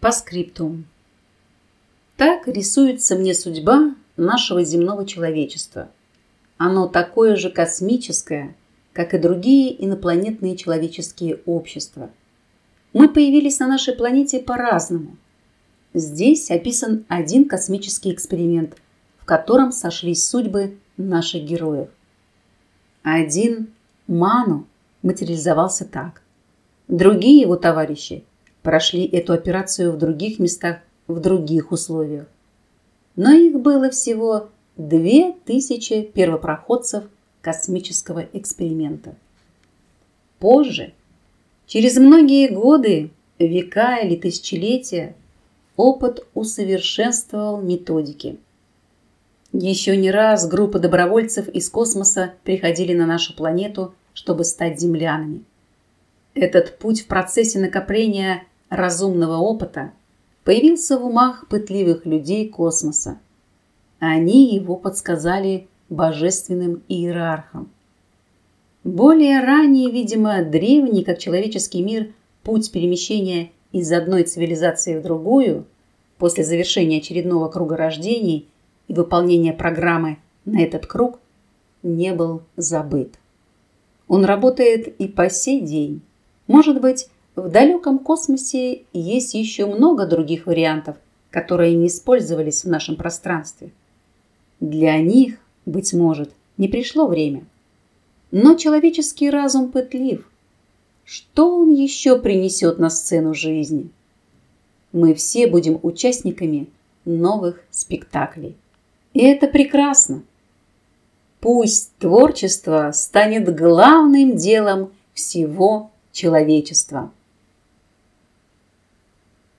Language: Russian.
По скриптум. Так рисуется мне судьба нашего земного человечества. Оно такое же космическое, как и другие инопланетные человеческие общества. Мы появились на нашей планете по-разному. Здесь описан один космический эксперимент, в котором сошлись судьбы наших героев. Один Ману материализовался так. Другие его товарищи прошли эту операцию в других местах, в других условиях. Но их было всего две тысячи первопроходцев космического эксперимента. Позже, через многие годы, века или тысячелетия, опыт усовершенствовал методики. Еще не раз группы добровольцев из космоса приходили на нашу планету, чтобы стать землянами. Этот путь в процессе накопления разумного опыта появился в умах пытливых людей космоса. Они его подсказали божественным иерархам. Более ранее, видимо, древний, как человеческий мир, путь перемещения из одной цивилизации в другую после завершения очередного круга рождений и выполнения программы на этот круг не был забыт. Он работает и по сей день. Может быть, в далеком космосе есть еще много других вариантов, которые не использовались в нашем пространстве. Для них, быть может, не пришло время. Но человеческий разум пытлив. Что он еще принесет на сцену жизни? Мы все будем участниками новых спектаклей. И это прекрасно. Пусть творчество станет главным делом всего человечества.